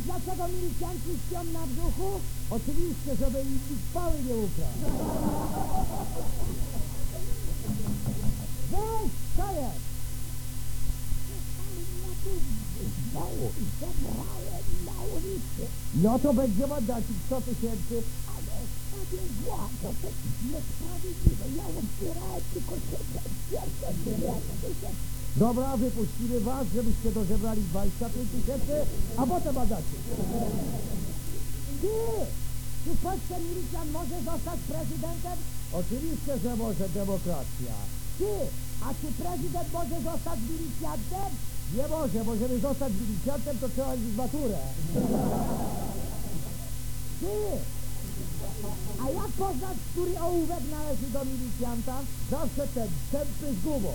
Wiesz dlaczego milicjanci śpią na brzuchu? Oczywiście, żeby im nikt spały nie ukradł. Weź, co jest? Znowu zebrałem na ulicy, No to będzie mandacik 100 tysięcy. ale sobie zła, to jest niesprawiedliwe. Ja odbierałem tylko 700 tysięcy. Dobra, wypuścimy was, żebyście dozebrali 25 tysięcy, a potem mandacie. Ty! Czy w Polsce milicjant może zostać prezydentem? Oczywiście, że może demokracja. Ty! A czy prezydent może zostać milicjantem? Nie może, bo żeby zostać milicjantem, to trzeba mieć maturę. Ty! A jak poznać, który ołówek należy do milicjanta? Zawsze ten tępy z gumą.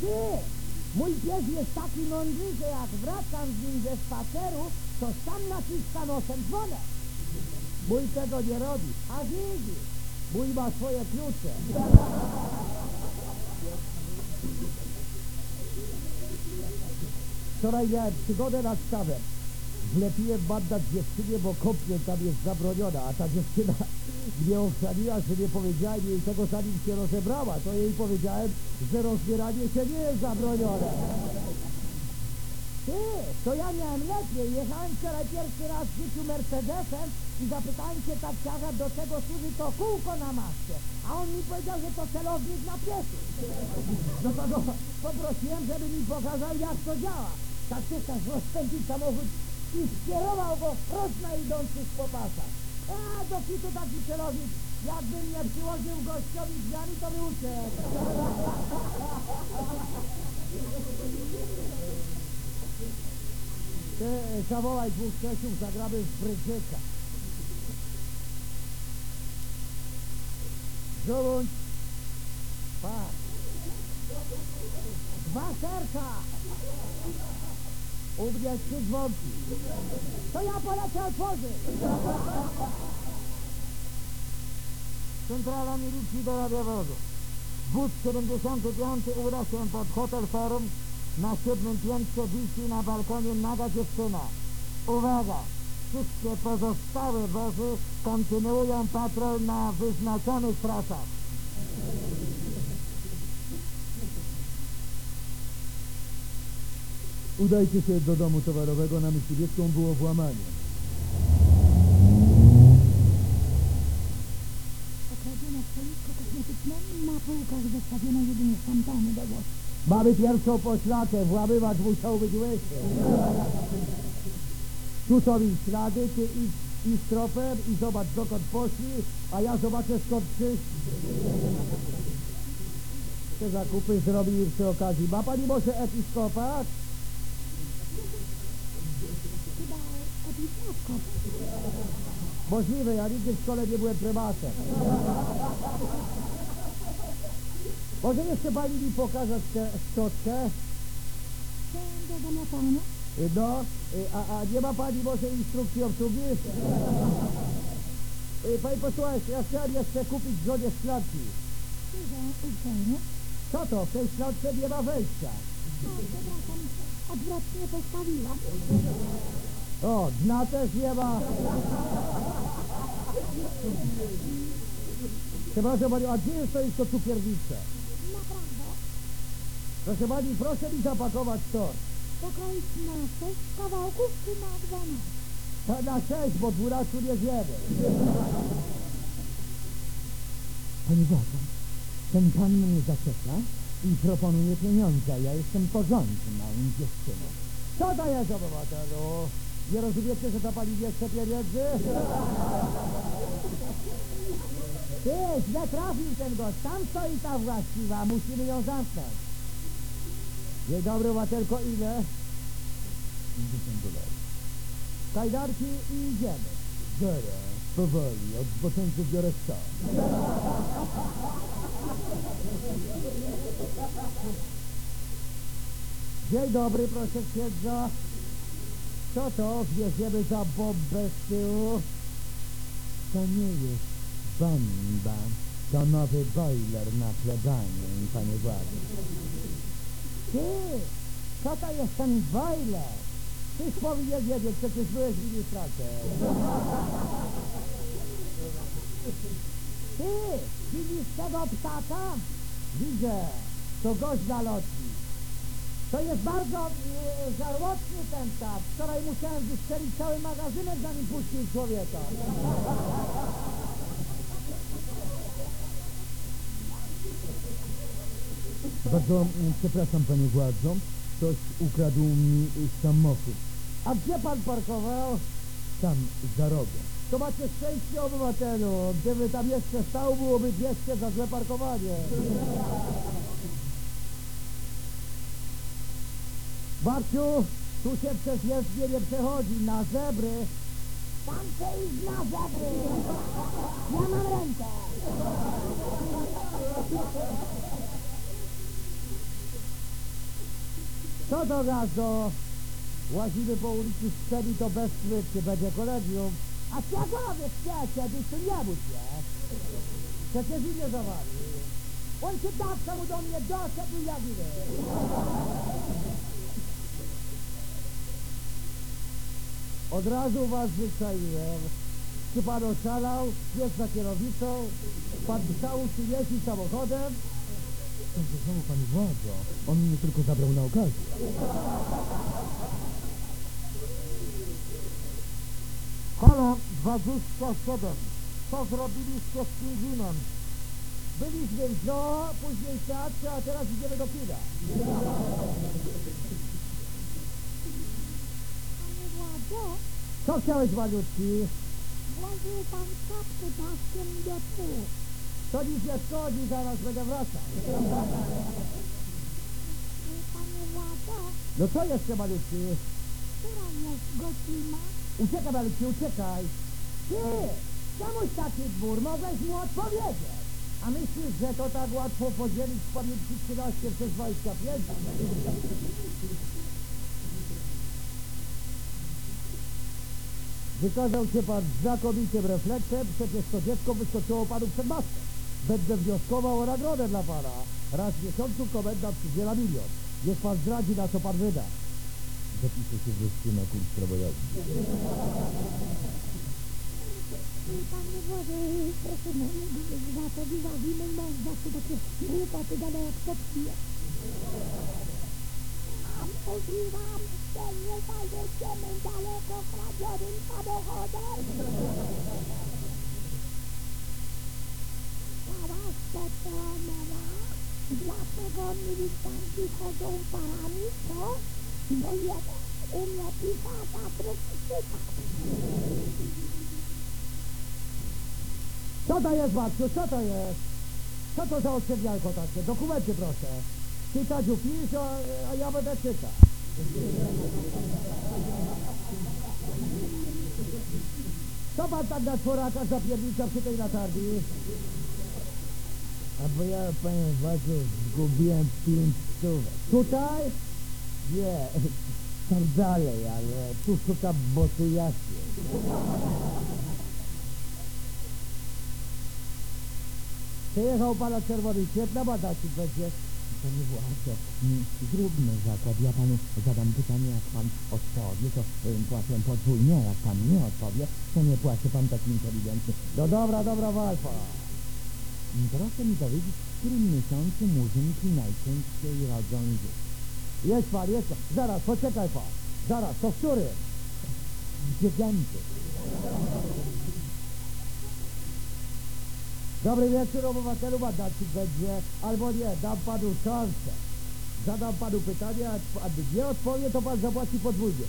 Ty! Mój pies jest taki mądry, że jak wracam z nim ze spaceru, to sam naciska nosem dzwonek. Mój tego nie robi. A widzisz? Mój ma swoje klucze. Wczoraj miałem przygodę nad stawem. Wlepiłem mandat dziewczynie, bo kąpiel tam jest zabroniona, a ta dziewczyna mnie ochrzaniła, że nie powiedziałem jej tego zanim się rozebrała. To jej powiedziałem, że rozbieranie się nie jest zabronione. Ty, to ja miałem lepiej. Jechałem wczoraj pierwszy raz w życiu Mercedesem i zapytałem się taksiarza, do czego służy to kółko na masce. A on mi powiedział, że to celownik na piesy. No to go poprosiłem, żeby mi pokazał, jak to działa. Taksówkarz rozpędził samochód i skierował go wprost na idących po pasach. A do kitu taki celownik. Jakbym nie przyłożył gościowi drzwiami, to by uciekł. Ty, zawołaj dwóch Czesiów, zagramy w Brytyjka. Żołądź. Patrz. Dwa serca. U mnie trzy dzwonki. To ja polecę otworzyć. Centrala milicji do radiowozu. Wóz 75 uda się pod hotel Forum. Na siódmym piętrze wisi na balkonie naga dziewczyna. Uwaga! Wszystkie pozostałe wozy kontynuują patrol na wyznaczonych trasach. Udajcie się do domu towarowego na Myśliwiecką, było włamanie. Okradzione stoisko kosmetyczne, na półkach zestawiono jedynie szampany do włosów. Mamy pierwszą poślakę, włamywacz musiał być łysy. Tu są ich ślady, ty idź, idź tropem i zobacz dokąd poszli, a ja zobaczę skąd przyszli. Te zakupy zrobili przy okazji. Ma pani może episkopat? Możliwe, ja nigdy w szkole nie byłem prymatem. Może jeszcze pani mi pokazać tę szczotkę? No, a, a nie ma pani może instrukcji obsługi? Y, Pani posłuchajcie, ja chciałem jeszcze kupić żonie szklanki. Co to? W tej szklance nie ma wejścia. Odwrotnie postawiłam. O, dna też nie ma. Przepraszam panią, a gdzie jest to jeszcze cukiernicze? Naprawdę. Proszę pani, proszę mi zapakować tort. Pokroić na sześć kawałków czy na dwanaście? Na sześć, bo dwunastu nie zjemy. Pani Błagam, ten pan mnie zaczeka i proponuje pieniądze. Ja jestem porządną dziewczyną. Co to jest, obywatelu? Nie rozumiecie, że ta pani nie chce pieniędzy? Ty, źle trafił ten gość. Tam stoi ta właściwa. Musimy ją zamknąć. Dzień dobry, obywatelko, ile? 50 dolarów. Kajdarki i idziemy. Zaraz, powoli, od zboczeńców biorę 100. Dzień dobry, proszę księdza. Co to? Wieziemy za bombę z tyłu. To nie jest bomba, to nowy boiler na plebanie, panie władzy. Ty, Co to jest ten boiler? Tyś powinien wiedzieć, przecież byłeś ilustracie. Ty, widzisz tego ptaka? Widzę, to gość na lotni. To jest bardzo e, żarłotny ten ptak. Wczoraj musiałem wystrzelić cały magazynek, zanim puścił człowieka. Bardzo mm, przepraszam, panie władzo. Ktoś ukradł mi samochód. A gdzie pan parkował? Tam, za rogiem. To macie szczęście, obywatelu. Gdyby tam jeszcze stał, byłoby 200 za złe parkowanie. Babciu, tu się przez jezdnię nie przechodzi. Na zebry Tam chcę iść na zebry. Ja mam rękę. Co do gazo? Łazimy po ulicy Strzeli, to bez czy będzie kolegium. A czego robię chcecie, tu nie bój się. Przecież i nie zawali. On się tak mu do mnie doszedł jak idę. Od razu was wyczaiłem. Czy pan oszalał? Jest za kierownicą? Pan chciał czy jeździ samochodem? To znowu panie władzo. On mnie tylko zabrał na okazję. Halo 27. Co zrobiliście z pingwinem? Byliśmy w zoo, później w teatrze, a teraz idziemy do kina. Co chciałeś, malutki? włożył pan czapkę daszkiem do tyłu. To nic nie szkodzi, zaraz będę wracał. Panie władzo, No co jeszcze, malutki? która jest godzina? Uciekaj, malutki, uciekaj. Ty, czemuś taki dwór? Mogłeś mu odpowiedzieć. A myślisz, że to tak łatwo podzielić w pamięci 13 przez 25? Wykazał się pan znakomitym refleksem, przecież to dziecko wyskoczyło panu przed maskę. Będę wnioskował o nagrodę dla pana. Raz w miesiącu komendant przydziela milion. Niech pan zdradzi, na co pan wyda. Zapiszę się wreszcie na kurs prawa jazdy. Panie władzo, proszę na niego za to uwagi. Mój mąż zawsze takie głupoty gada jak to pije. A mówiłam, że nie zajedziemy daleko kradzionym samochodem. Cała specjalna. Dlaczego militanci chodzą parami, co? Bo jeden umie pisać, a drugi czytać. Co to jest, babciu? Co to jest? Co to za odsiedlianko takie? Dokumenty proszę. Ty, Tadziu, pisz, a, a ja będę czytał. Co pan tam na czworaka zapiernicza przy tej latarni? A bo ja, panie władzo, zgubiłem pięć stówek. Tutaj? Nie, tam dalej, ale tu szukam botu jasnej. Przejechał pana czerwony świetna badacik będzie. Panie władzo, zróbmy zakład. Ja panu zadam pytanie, jak pan odpowie, to y, płacę podwójnie, a jak pan nie odpowie, to nie płaci pan tak inteligentny. No dobra, dobra walfa. Mm, Proszę mi powiedzieć, w którym miesiącu murzynki najczęściej rodzą dzieci? Jedź pan, jedź pan. Zaraz, poczekaj pan. Zaraz, to w którym? Dziewiąty. Dobry wieczór obywatelu, mandacik będzie, albo nie, dam panu szansę. Zadam panu pytanie, a pan nie odpowie, to pan zapłaci podwójnie.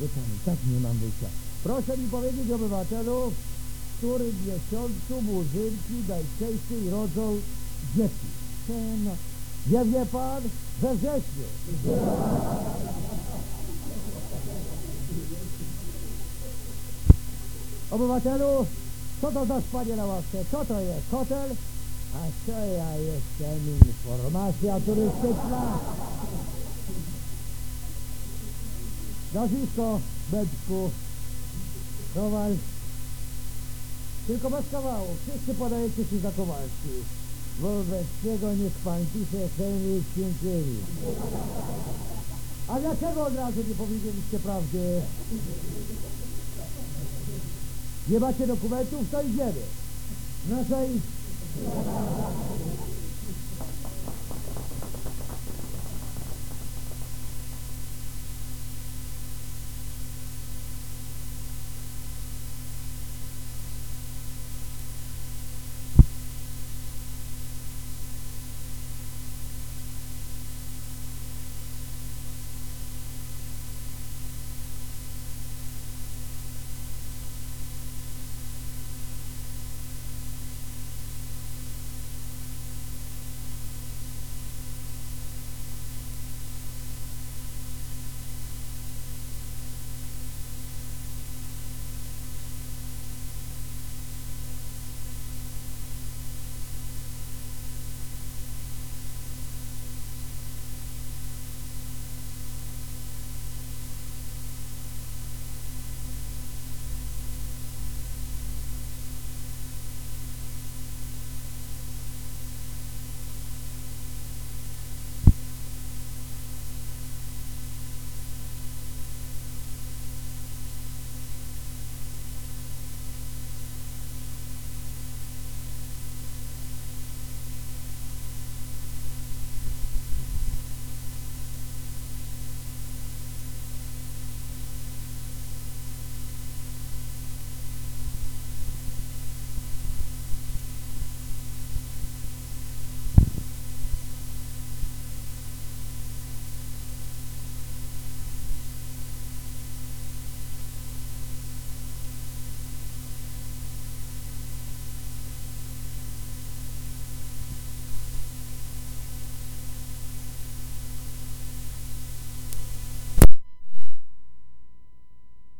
Wie tak nie mam wyjścia. Proszę mi powiedzieć, obywatelu, w którym miesiącu murzynki najczęściej rodzą dzieci? Ten, Nie wie pan? We wrześniu. Obywatelu, co to za spanie na ławce? Co to jest? Hotel? A co ja jestem? Informacja turystyczna? Nazwisko, Beczku, Kowal. Tylko bez kawału. Wszyscy podajecie się za Kowalski. Wobec czego niech pan pisze Henryk Sienkiewicz. A dlaczego od razu nie powiedzieliście prawdy? Nie macie dokumentów, to idziemy. Nasza i...